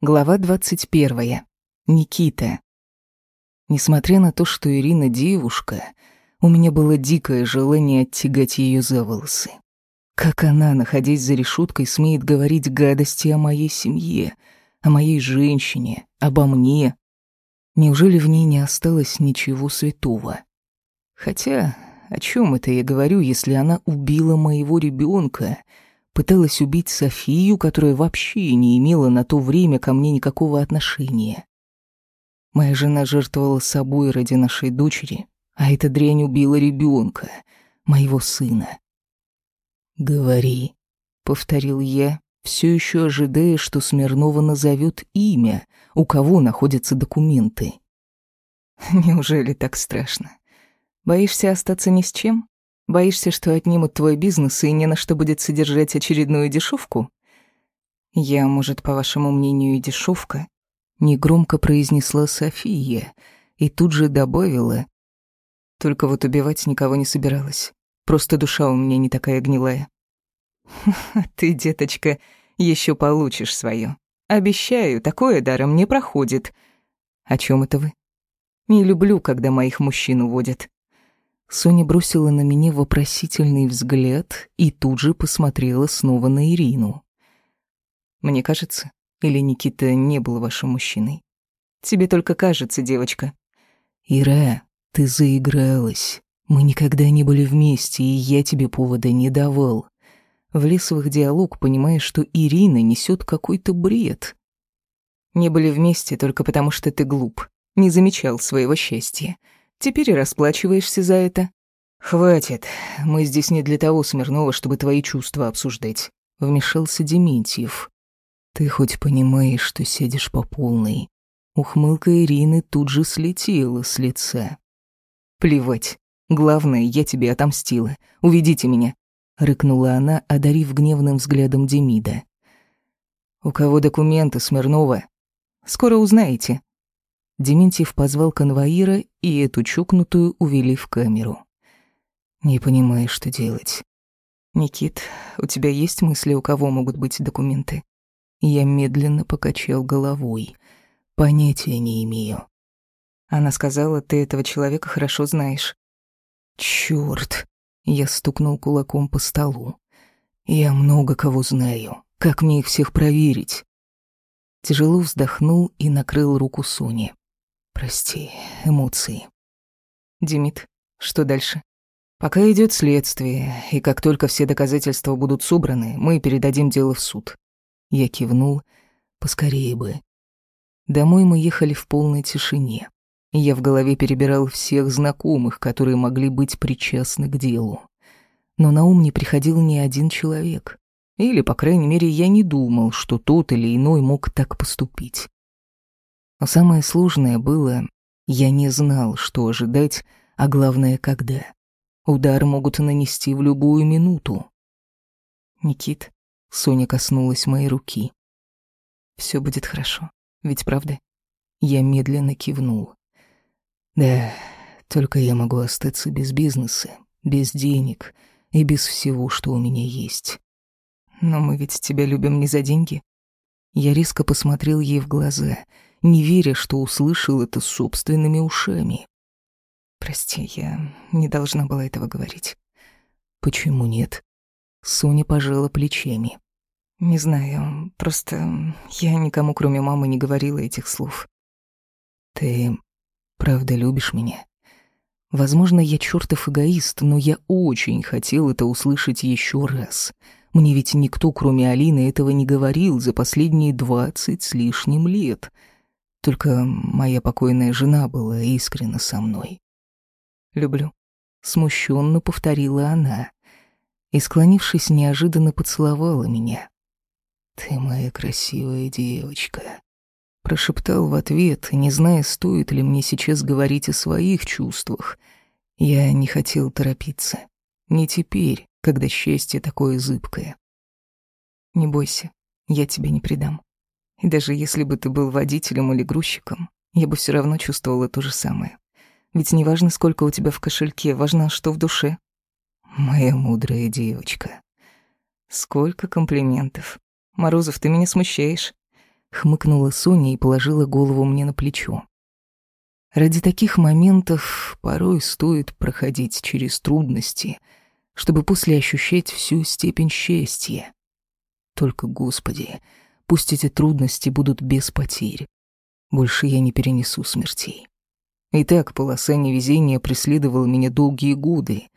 Глава 21. Никита. Несмотря на то, что Ирина девушка, у меня было дикое желание оттягать ее за волосы. Как она, находясь за решеткой, смеет говорить гадости о моей семье, о моей женщине, обо мне? Неужели в ней не осталось ничего святого? Хотя, о чем это я говорю, если она убила моего ребенка? Пыталась убить Софию, которая вообще не имела на то время ко мне никакого отношения. Моя жена жертвовала собой ради нашей дочери, а эта дрянь убила ребенка, моего сына. «Говори», — повторил я, все еще ожидая, что Смирнова назовет имя, у кого находятся документы. «Неужели так страшно? Боишься остаться ни с чем?» Боишься, что отнимут твой бизнес и не на что будет содержать очередную дешевку? Я, может, по вашему мнению, и дешевка? Негромко произнесла София и тут же добавила. Только вот убивать никого не собиралась. Просто душа у меня не такая гнилая. Ты, деточка, еще получишь свое. Обещаю, такое даром не проходит. О чем это вы? Не люблю, когда моих мужчин уводят. Соня бросила на меня вопросительный взгляд и тут же посмотрела снова на Ирину. «Мне кажется, или Никита не был вашим мужчиной? Тебе только кажется, девочка». «Ира, ты заигралась. Мы никогда не были вместе, и я тебе повода не давал». Влез в их диалог, понимая, что Ирина несет какой-то бред. «Не были вместе только потому, что ты глуп, не замечал своего счастья». Теперь и расплачиваешься за это. Хватит, мы здесь не для того, Смирнова, чтобы твои чувства обсуждать. Вмешался Дементьев. Ты хоть понимаешь, что сидишь по полной? Ухмылка Ирины тут же слетела с лица. Плевать. Главное, я тебе отомстила. Уведите меня. Рыкнула она, одарив гневным взглядом Демида. «У кого документы, Смирнова?» «Скоро узнаете», Дементьев позвал конвоира, и эту чукнутую увели в камеру. «Не понимаю, что делать». «Никит, у тебя есть мысли, у кого могут быть документы?» Я медленно покачал головой. Понятия не имею. Она сказала, ты этого человека хорошо знаешь. Чёрт! Я стукнул кулаком по столу. Я много кого знаю. Как мне их всех проверить? Тяжело вздохнул и накрыл руку Сони. Прости, эмоции. Демид, что дальше? Пока идет следствие, и как только все доказательства будут собраны, мы передадим дело в суд. Я кивнул, поскорее бы. Домой мы ехали в полной тишине. Я в голове перебирал всех знакомых, которые могли быть причастны к делу. Но на ум не приходил ни один человек. Или, по крайней мере, я не думал, что тот или иной мог так поступить. Но самое сложное было, я не знал, что ожидать, а главное, когда. Удар могут нанести в любую минуту. «Никит», — Соня коснулась моей руки. «Все будет хорошо, ведь правда?» Я медленно кивнул. «Да, только я могу остаться без бизнеса, без денег и без всего, что у меня есть. Но мы ведь тебя любим не за деньги». Я резко посмотрел ей в глаза — не веря, что услышал это собственными ушами. «Прости, я не должна была этого говорить». «Почему нет?» Соня пожала плечами. «Не знаю, просто я никому, кроме мамы, не говорила этих слов». «Ты правда любишь меня?» Возможно, я чертов эгоист, но я очень хотел это услышать еще раз. Мне ведь никто, кроме Алины, этого не говорил за последние двадцать с лишним лет — только моя покойная жена была искренна со мной. «Люблю», — смущенно повторила она, и, склонившись, неожиданно поцеловала меня. «Ты моя красивая девочка», — прошептал в ответ, не зная, стоит ли мне сейчас говорить о своих чувствах. Я не хотел торопиться. Не теперь, когда счастье такое зыбкое. «Не бойся, я тебя не предам», и даже если бы ты был водителем или грузчиком, я бы все равно чувствовала то же самое. Ведь не важно, сколько у тебя в кошельке, важно, что в душе. Моя мудрая девочка. Сколько комплиментов. Морозов, ты меня смущаешь. хмыкнула Соня и положила голову мне на плечо. Ради таких моментов порой стоит проходить через трудности, чтобы после ощущать всю степень счастья. Только, Господи, пусть эти трудности будут без потерь. Больше я не перенесу смертей. И так полоса невезения преследовала меня долгие годы.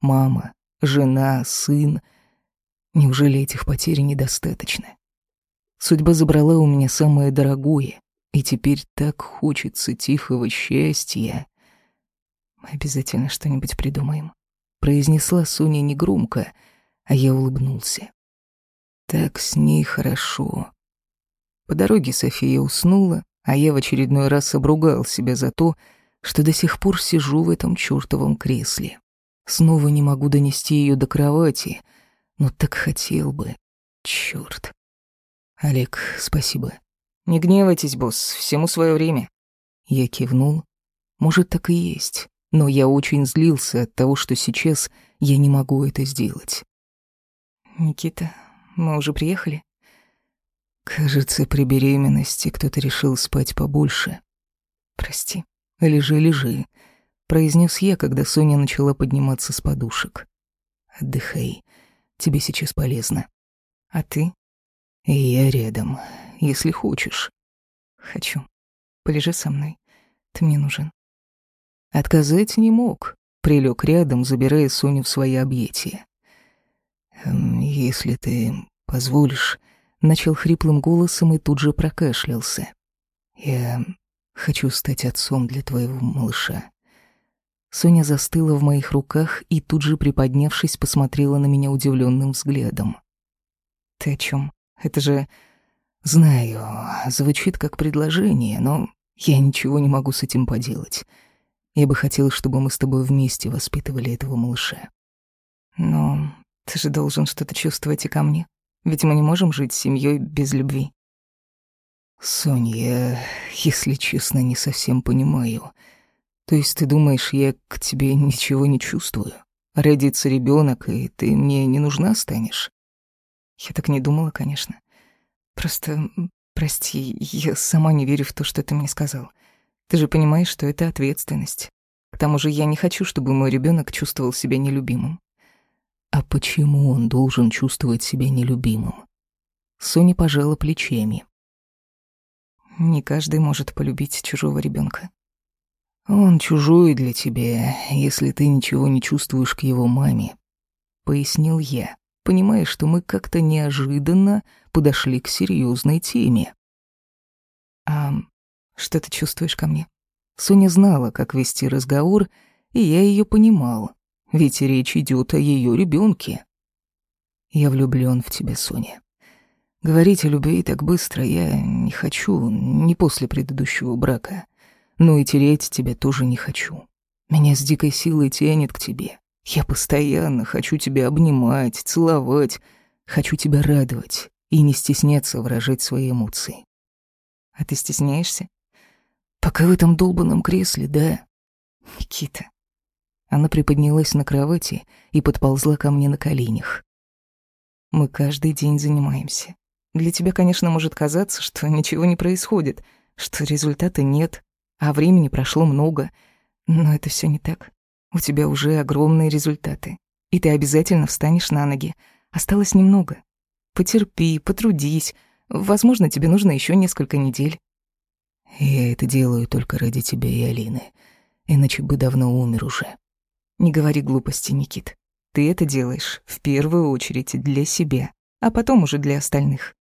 Мама, жена, сын. Неужели этих потерь недостаточно? Судьба забрала у меня самое дорогое, и теперь так хочется тихого счастья. Мы обязательно что-нибудь придумаем, произнесла Соня негромко, а я улыбнулся. Так с ней хорошо. По дороге София уснула, а я в очередной раз обругал себя за то, что до сих пор сижу в этом чёртовом кресле. Снова не могу донести ее до кровати, но так хотел бы. Чёрт. Олег, спасибо. Не гневайтесь, босс, всему свое время. Я кивнул. Может, так и есть, но я очень злился от того, что сейчас я не могу это сделать. Никита, мы уже приехали? Кажется, при беременности кто-то решил спать побольше. Прости. Лежи, лежи, произнес я, когда Соня начала подниматься с подушек. Отдыхай. Тебе сейчас полезно. А ты? Я рядом, если хочешь. Хочу. Полежи со мной. Ты мне нужен. Отказать не мог. Прилег рядом, забирая Соню в свои объятия. «Эм, «Если ты позволишь...» начал хриплым голосом и тут же прокашлялся. «Я хочу стать отцом для твоего малыша». Соня застыла в моих руках и тут же, приподнявшись, посмотрела на меня удивленным взглядом. «Ты о чем? Это же...» «Знаю, звучит как предложение, но я ничего не могу с этим поделать. Я бы хотела, чтобы мы с тобой вместе воспитывали этого малыша». «Но ты же должен что-то чувствовать и ко мне. Ведь мы не можем жить с семьей без любви. Соня, я, если честно, не совсем понимаю. То есть ты думаешь, я к тебе ничего не чувствую? Родится ребенок, и ты мне не нужна станешь? Я так не думала, конечно. Просто, прости, я сама не верю в то, что ты мне сказал. Ты же понимаешь, что это ответственность. К тому же я не хочу, чтобы мой ребенок чувствовал себя нелюбимым. А почему он должен чувствовать себя нелюбимым? Соня пожала плечами. Не каждый может полюбить чужого ребенка. Он чужой для тебя, если ты ничего не чувствуешь к его маме, пояснил я, понимая, что мы как-то неожиданно подошли к серьезной теме. А что ты чувствуешь ко мне? Соня знала, как вести разговор, и я ее понимала ведь речь идет о ее ребенке. Я влюблен в тебя, Соня. Говорить о любви так быстро я не хочу, не после предыдущего брака. Но и терять тебя тоже не хочу. Меня с дикой силой тянет к тебе. Я постоянно хочу тебя обнимать, целовать, хочу тебя радовать и не стесняться выражать свои эмоции. А ты стесняешься? Пока в этом долбанном кресле, да? Никита, она приподнялась на кровати и подползла ко мне на коленях. «Мы каждый день занимаемся. Для тебя, конечно, может казаться, что ничего не происходит, что результата нет, а времени прошло много. Но это все не так. У тебя уже огромные результаты, и ты обязательно встанешь на ноги. Осталось немного. Потерпи, потрудись. Возможно, тебе нужно еще несколько недель». «Я это делаю только ради тебя и Алины, иначе бы давно умер уже», не говори глупости, Никит. Ты это делаешь в первую очередь для себя, а потом уже для остальных.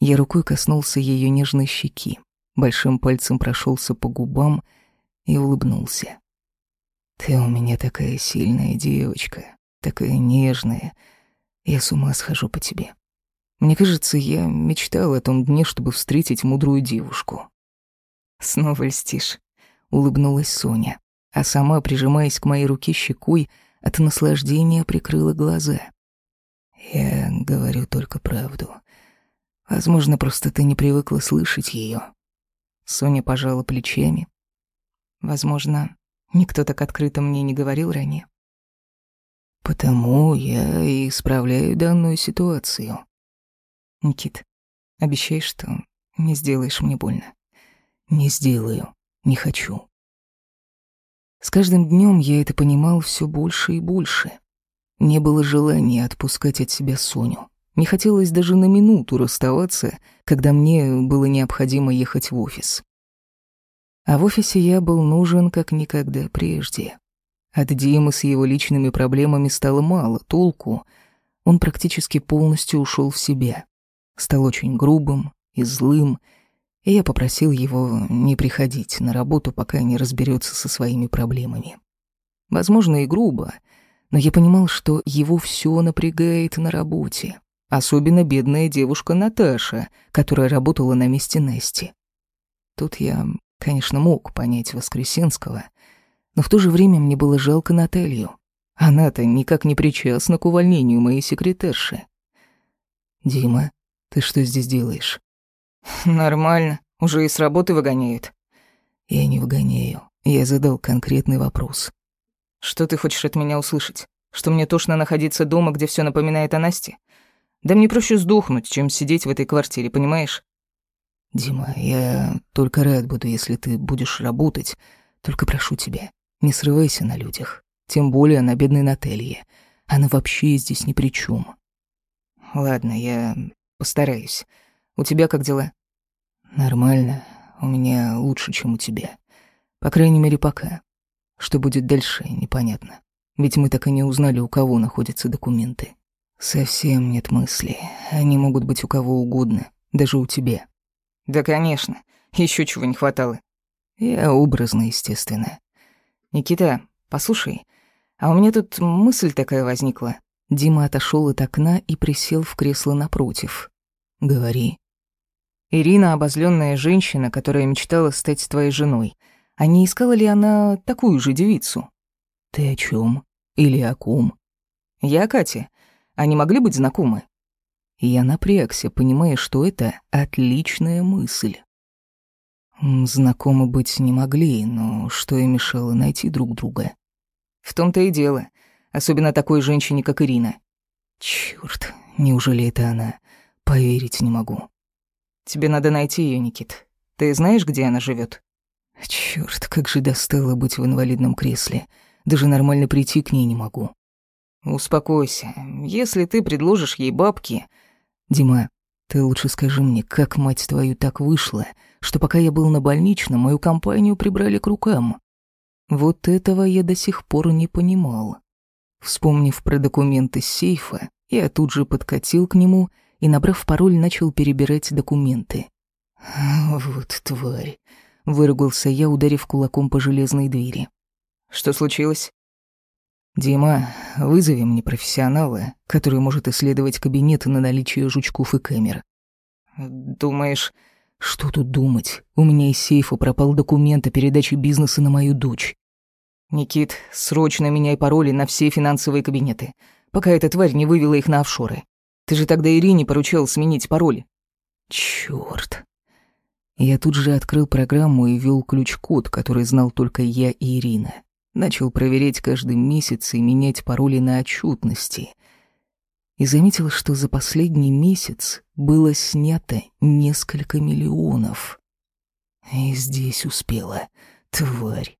Я рукой коснулся ее нежной щеки, большим пальцем прошелся по губам и улыбнулся. Ты у меня такая сильная девочка, такая нежная. Я с ума схожу по тебе. Мне кажется, я мечтал о том дне, чтобы встретить мудрую девушку. Снова льстишь, улыбнулась Соня а сама, прижимаясь к моей руке щекой, от наслаждения прикрыла глаза. «Я говорю только правду. Возможно, просто ты не привыкла слышать ее. Соня пожала плечами. «Возможно, никто так открыто мне не говорил ранее». «Потому я и исправляю данную ситуацию». «Никит, Обещай, что не сделаешь мне больно. Не сделаю. Не хочу. С каждым днем я это понимал все больше и больше. Не было желания отпускать от себя Соню. Не хотелось даже на минуту расставаться, когда мне было необходимо ехать в офис. А в офисе я был нужен как никогда прежде. От Димы с его личными проблемами стало мало толку. Он практически полностью ушел в себя. Стал очень грубым и злым, и я попросил его не приходить на работу, пока не разберется со своими проблемами. Возможно, и грубо, но я понимал, что его все напрягает на работе. Особенно бедная девушка Наташа, которая работала на месте Нести. Тут я, конечно, мог понять Воскресенского, но в то же время мне было жалко Наталью. Она-то никак не причастна к увольнению моей секретарши. «Дима, ты что здесь делаешь?» «Нормально. Уже и с работы выгоняют». «Я не выгоняю. Я задал конкретный вопрос». «Что ты хочешь от меня услышать? Что мне тошно находиться дома, где все напоминает о Насте? Да мне проще сдохнуть, чем сидеть в этой квартире, понимаешь?» «Дима, я только рад буду, если ты будешь работать. Только прошу тебя, не срывайся на людях. Тем более на бедной Нателье. Она вообще здесь ни при чем. «Ладно, я постараюсь. У тебя как дела?» «Нормально. У меня лучше, чем у тебя. По крайней мере, пока. Что будет дальше, непонятно. Ведь мы так и не узнали, у кого находятся документы». Совсем нет мысли. Они могут быть у кого угодно, даже у тебя. Да, конечно. Еще чего не хватало. Я образно, естественно. Никита, послушай, а у меня тут мысль такая возникла. Дима отошел от окна и присел в кресло напротив. Говори. Ирина обозленная женщина, которая мечтала стать твоей женой. А не искала ли она такую же девицу? Ты о чем? Или о ком? Я Катя. Они могли быть знакомы? Я напрягся, понимая, что это отличная мысль. Знакомы быть не могли, но что и мешало найти друг друга. В том-то и дело. Особенно такой женщине, как Ирина. Чёрт, неужели это она? Поверить не могу. Тебе надо найти её, Никит. Ты знаешь, где она живёт? Чёрт, как же достало быть в инвалидном кресле. Даже нормально прийти к ней не могу. «Успокойся. Если ты предложишь ей бабки...» «Дима, ты лучше скажи мне, как, мать твою, так вышло, что пока я был на больничном, мою компанию прибрали к рукам?» Вот этого я до сих пор не понимал. Вспомнив про документы с сейфа, я тут же подкатил к нему и, набрав пароль, начал перебирать документы. «Вот тварь!» — выругался я, ударив кулаком по железной двери. «Что случилось?» «Дима, вызови мне профессионала, который может исследовать кабинеты на наличие жучков и камер». «Думаешь...» «Что тут думать? У меня из сейфа пропал документ о передаче бизнеса на мою дочь». «Никит, срочно меняй пароли на все финансовые кабинеты, пока эта тварь не вывела их на офшоры. Ты же тогда Ирине поручил сменить пароль». «Чёрт». Я тут же открыл программу и ввел ключ-код, который знал только я и Ирина. Начал проверять каждый месяц и менять пароли на отчетности. И заметил, что за последний месяц было снято несколько миллионов. И здесь успела, тварь.